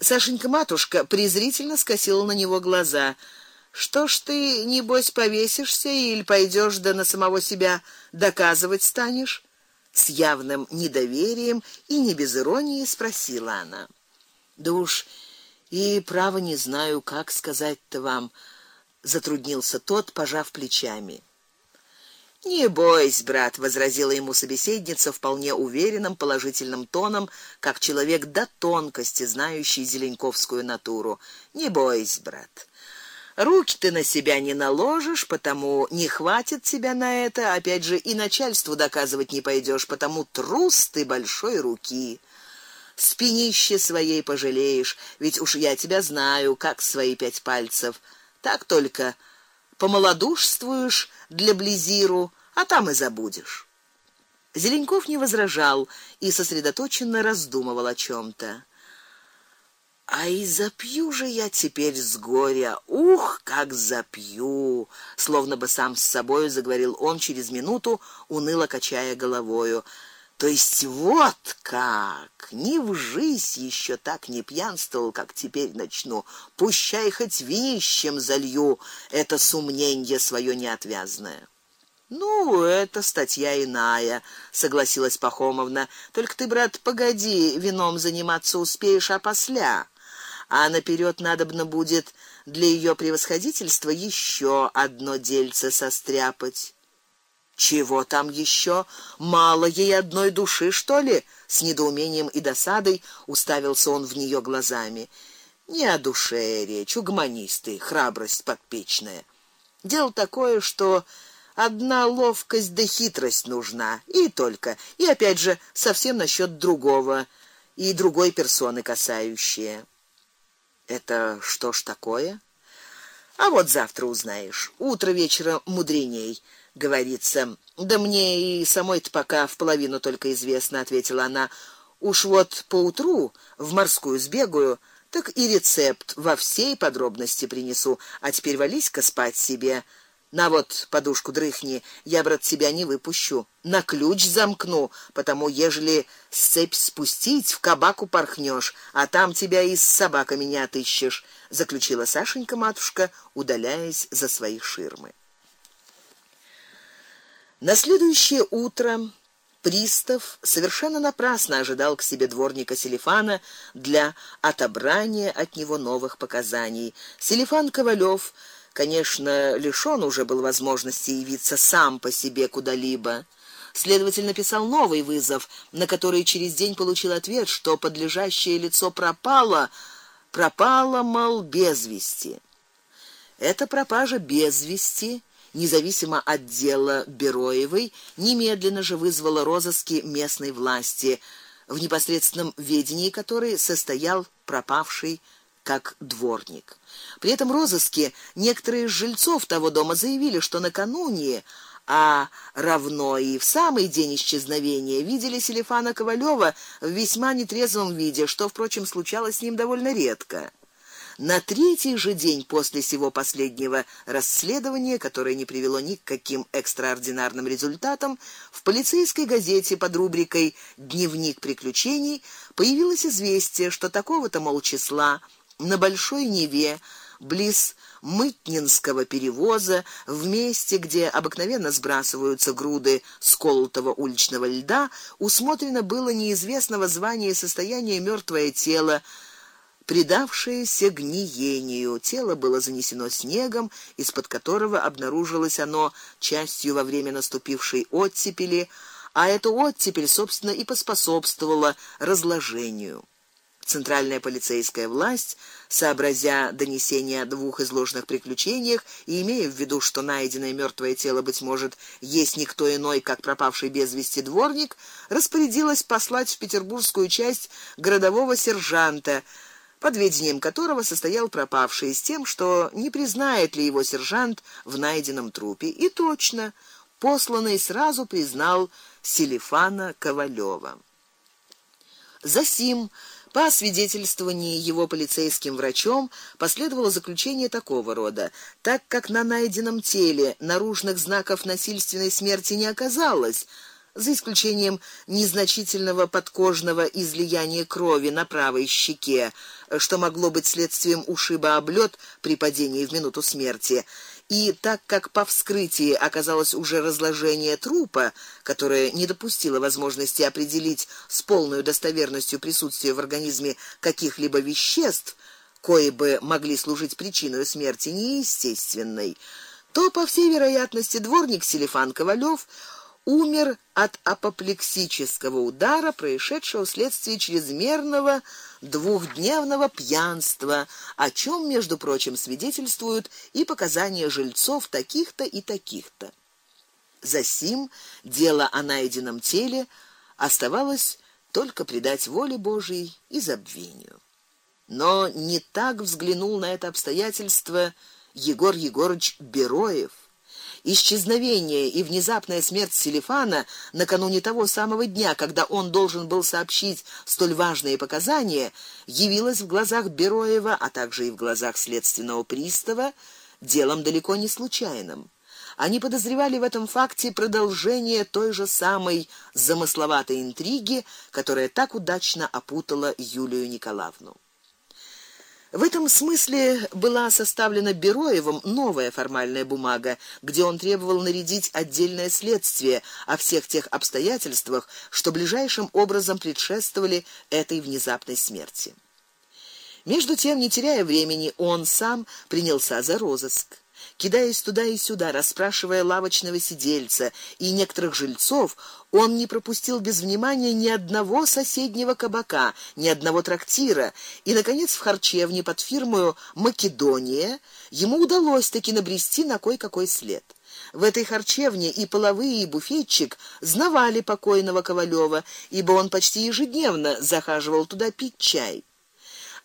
Сашенька матушка презрительно скосила на него глаза. Что ж ты не небось повесишься или пойдешь да на самого себя доказывать станешь? С явным недоверием и не без иронии спросила она. Да уж и право не знаю, как сказать-то вам, затруднился тот, пожав плечами. Не бойся, брат, возразила ему собеседница вполне уверенным положительным тоном, как человек до тонкости знающий зеленковскую натуру. Не бойся, брат. Руки ты на себя не наложишь, потому не хватит тебя на это, опять же и начальству доказывать не пойдешь, потому трус ты большой руки. Спинище своей пожалеешь, ведь уж я тебя знаю, как свои пять пальцев. Так только помолодушствуешь для близиру, а там и забудешь. Зеленков не возражал и сосредоточенно раздумывал о чем то А и запью же я теперь с горя. Ух, как запью, словно бы сам с собою заговорил он через минуту, уныло качая головою. То есть вот как, ни в жизнь еще так не пьянствовал, как теперь начну. Пущай хоть винищем залью это сумнение свое неотвязное. Ну, это статья иная, согласилась Пахомовна. Только ты, брат, погоди, вином заниматься успеешь, а после. А наперед надобно будет для ее превосходительства еще одно дельце состряпать. Чего там еще? Мало ей одной души, что ли? С недоумением и досадой уставился он в нее глазами. Не о душе речь, угманисты, храбрость подпечная. Дело такое, что Одна ловкость да хитрость нужна, и только. И опять же, совсем насчет другого и другой персоны касающие. Это что ж такое? А вот завтра узнаешь. Утро вечера мудреней, говорится. Да мне и самой-то пока в половину только известно, ответила она. Уж вот по утру в морскую сбегаю, так и рецепт во всей подробности принесу. А теперь вались-ка спать себе. На вот подушку дрыхни, я брат себя не выпущу. На ключ замкну, потому ежели цепь спустить, в кабаку порхнешь, а там тебя и с собаками не отыщешь, заключила Сашенька матушка, удаляясь за свои ширмы. На следующее утро пристав совершенно напрасно ожидал к себе дворника Селифана для отобрания от него новых показаний. Селифан Ковалёв конечно, лишён уже был возможности явиться сам по себе куда-либо. Следователь написал новый вызов, на который через день получил ответ, что подлежащее лицо пропало, пропало мол без вести. Эта пропажа без вести независимо от дела Бероевой, немедленно же вызвала розыски местной власти, в непосредственном ведении которой состоял пропавший как дворник. При этом розыске некоторые из жильцов того дома заявили, что накануне, а равно и в самый день исчезновения видели Селифана Ковалёва в весьма нетрезвом виде, что, впрочем, случалось с ним довольно редко. На третий же день после сего последнего расследования, которое не привело ни к каким экстраординарным результатам, в полицейской газете под рубрикой Дневник приключений появилось известие, что такого-то мол числа на большой Неве, близ Мытнинского перевоза, в месте, где обыкновенно сбрасываются груды сколотого уличного льда, усмотрено было неизвестного звания и состояния мертвое тело, предавшееся гниению. Тело было занесено снегом, из-под которого обнаружилось оно частью во время наступившей оттепели, а эта оттепель, собственно, и поспособствовала разложению. Центральная полицейская власть, сообразя донесение о двух изложенных приключениях и имея в виду, что найденное мертвое тело быть может есть никто иной, как пропавший без вести дворник, распорядилась послать в петербургскую часть городового сержанта, под ведением которого состоял пропавший, с тем, что не признает ли его сержант в найденном трупе. И точно, посланный сразу признал Селифана Ковалёва. Засим по свидетельствованию его полицейским врачом последовало заключение такого рода: так как на найденном теле наружных знаков насильственной смерти не оказалось, за исключением незначительного подкожного излияния крови на правой щеке, что могло быть следствием ушиба об лёд при падении в минуту смерти. И так как по вскрытии оказалось уже разложение трупа, которое не допустило возможности определить с полной достоверностью присутствие в организме каких-либо веществ, кои бы могли служить причиной смерти неестественной, то по всей вероятности дворник Селифан Ковалёв умер от апоплексического удара, происшедшего вследствие чрезмерного двухдневного пьянства, о чем, между прочим, свидетельствуют и показания жильцов таких-то и таких-то. Засим дело о найденном теле оставалось только предать воле Божией и забвению. Но не так взглянул на это обстоятельство Егор Егорович Бероев. Исчезновение и внезапная смерть Селифана накануне того самого дня, когда он должен был сообщить столь важные показания, явилось в глазах Бероева, а также и в глазах следственного пристава делом далеко не случайным. Они подозревали в этом факте продолжение той же самой замысловатой интриги, которая так удачно опутала Юлию Николаевну. В этом смысле была составлена Бероевым новая формальная бумага, где он требовал нарядить отдельное следствие о всех тех обстоятельствах, что ближайшим образом предшествовали этой внезапной смерти. Между тем, не теряя времени, он сам принялся за розыск кидаясь туда и сюда, расспрашивая лавочного сидельца и некоторых жильцов, он не пропустил без внимания ни одного соседнего кабака, ни одного трактира, и наконец в харчевне под фирмою Македония ему удалось таки набрести на кой-какой след. В этой харчевне и половые, и буфетчик знавали покойного Ковалёва, ибо он почти ежедневно захаживал туда пить чай.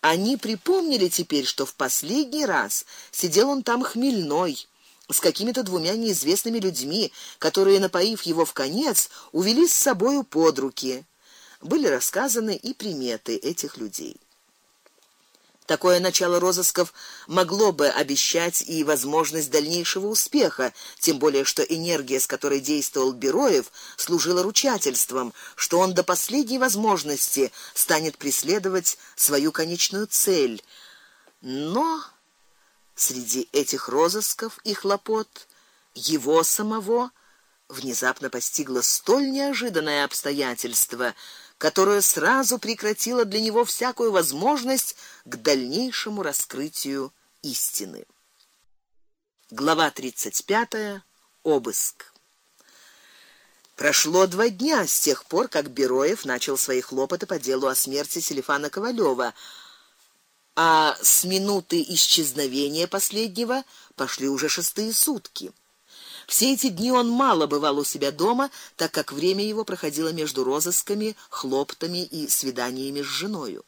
Они припомнили теперь, что в последний раз сидел он там хмельной с какими-то двумя неизвестными людьми, которые напоив его в конец, увели с собою под руки. Были рассказаны и приметы этих людей. Такое начало розысков могло бы обещать и возможность дальнейшего успеха, тем более что энергия, с которой действовал Бероев, служила ручательством, что он до последней возможности станет преследовать свою конечную цель. Но среди этих розысков и хлопот его самого внезапно постигло столь неожиданное обстоятельство, которое сразу прекратило для него всякую возможность к дальнейшему раскрытию истины. Глава 35. Обыск. Прошло два дня с тех пор, как Бероев начал свои хлопоты по делу о смерти Селифана Ковалёва, а с минуты исчезновения последнего пошли уже шестые сутки. Все эти дни он мало бывал у себя дома, так как время его проходило между розысками, хлопотами и свиданиями с женою.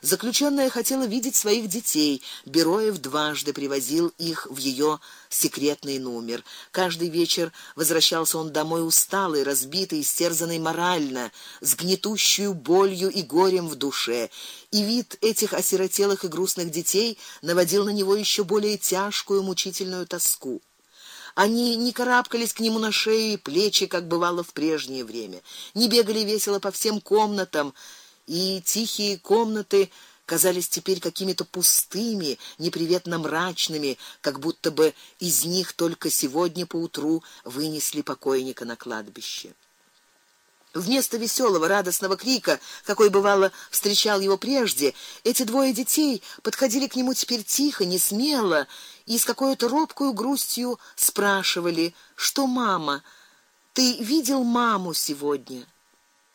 Заключённая хотела видеть своих детей. Бероев дважды привозил их в её секретный номер. Каждый вечер возвращался он домой усталый, разбитый, истерзанный морально, с гнетущей болью и горем в душе. И вид этих осиротелых и грустных детей наводил на него ещё более тяжкую мучительную тоску. Они не карабкались к нему на шею и плечи, как бывало в прежнее время, не бегали весело по всем комнатам, и тихие комнаты казались теперь какими-то пустыми, неприветно мрачными, как будто бы из них только сегодня поутру вынесли покойника на кладбище. Вместо веселого, радостного крика, какой бывало встречал его прежде, эти двое детей подходили к нему теперь тихо, не смело и с какой-то робкой грустью спрашивали: "Что, мама? Ты видел маму сегодня?"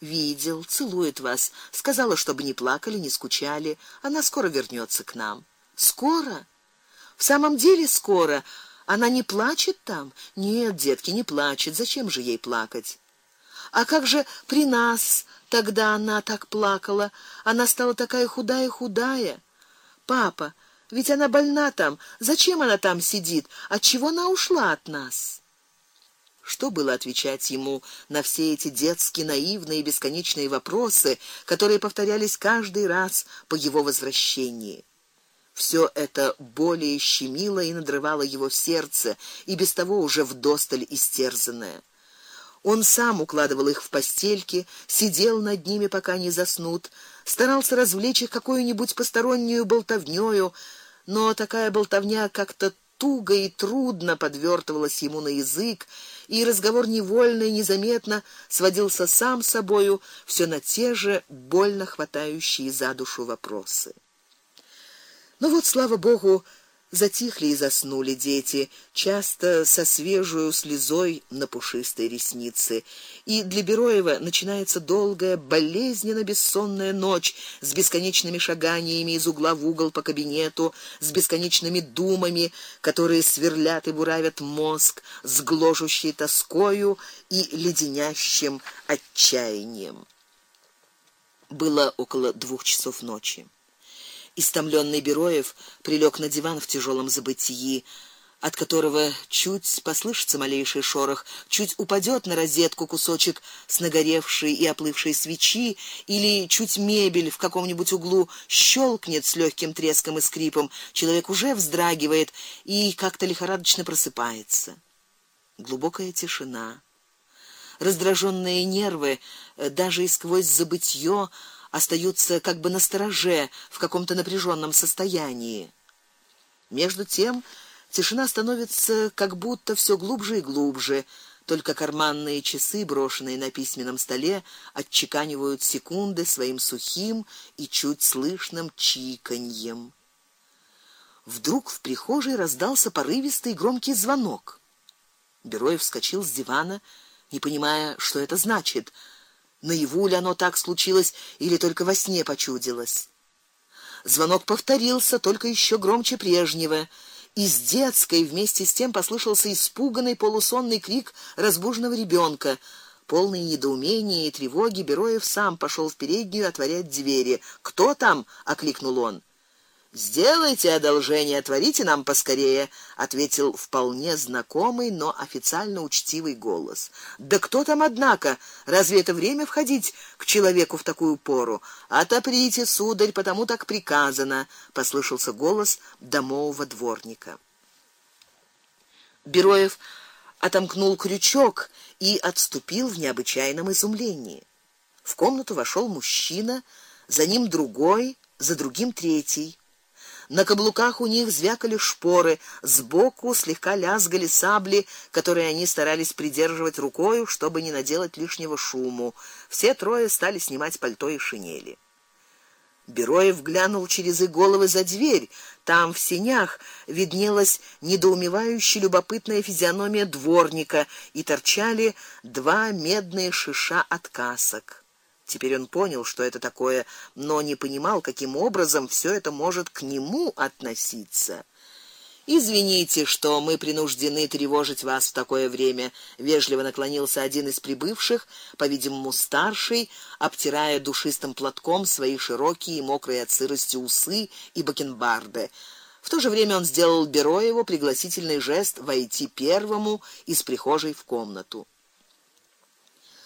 "Видел, целует вас, сказала, чтобы не плакали, не скучали. Она скоро вернется к нам". "Скоро? В самом деле скоро? Она не плачет там?" "Нет, детки, не плачет. Зачем же ей плакать?" А как же при нас тогда она так плакала? Она стала такая худая-худая. Папа, ведь она больна там. Зачем она там сидит? От чего она ушла от нас? Что было отвечать ему на все эти детские наивные бесконечные вопросы, которые повторялись каждый раз по его возвращении? Все это более щемило и надрывало его сердце, и без того уже вдосталь истерзанное. Он сам укладывал их в постельки, сидел над ними, пока не заснут, старался развлечь их какой-нибудь постороннюю болтовнёю, но такая болтовня как-то туго и трудно подвертывалась ему на язык, и разговор невольно и незаметно сводился сам собою все на те же больно хватающие за душу вопросы. Но вот слава богу, Затихли и заснули дети, часто со свежую слезой на пушистой реснице. И для Бероева начинается долгая, болезненно бессонная ночь с бесконечными шаганиями из угла в угол по кабинету, с бесконечными думами, которые сверлят и буравят мозг, с гложущей тоскою и леденящим отчаянием. Было около двух часов ночи. Истомленный Бероев прилег на диван в тяжелом забытии, от которого чуть послышится малейший шорох, чуть упадет на розетку кусочек с нагоревшей и оплывшей свечи, или чуть мебель в каком-нибудь углу щелкнет с легким треском и скрипом, человек уже вздрагивает и как-то лихорадочно просыпается. Глубокая тишина. Раздраженные нервы э, даже и сквозь забытье остаются как бы настороже, в каком-то напряженном состоянии. Между тем тишина становится как будто все глубже и глубже. Только карманные часы, брошенные на письменном столе, отчеканивают секунды своим сухим и чуть слышным чиканьем. Вдруг в прихожей раздался порывистый громкий звонок. Бероев вскочил с дивана, не понимая, что это значит. Наяву ли оно так случилось или только во сне почудилось? Звонок повторился, только еще громче прежнего. Из детской вместе с тем послышался испуганный полусонный крик разбуженного ребенка. Полный недоумения и тревоги Бероев сам пошел в переднюю отворять двери. "Кто там?" окликнул он. Сделайте одолжение, отворите нам поскорее, ответил вполне знакомый, но официально учтивый голос. Да кто там однако? Разве это время входить к человеку в такую пору? Отоприте, сударь, потому так приказано, послышался голос домового дворника. Бероев отомкнул крючок и отступил в необычайном изумлении. В комнату вошел мужчина, за ним другой, за другим третий. На каблуках у них звякали шпоры, сбоку слегка лязгали сабли, которые они старались придерживать рукой, чтобы не наделать лишнего шуму. Все трое стали снимать пальто и шинели. Бероев глянул через их головы за дверь. Там в сенях виднелась недоумевающая любопытная физиономия дворника и торчали два медные шиша от касок. Теперь он понял, что это такое, но не понимал, каким образом все это может к нему относиться. Извините, что мы принуждены тревожить вас в такое время, вежливо наклонился один из прибывших, по-видимому, старший, обтирая душистым платком свои широкие и мокрые от сырости усы и бакенбарды. В то же время он сделал Бероеву пригласительный жест войти первому из прихожей в комнату.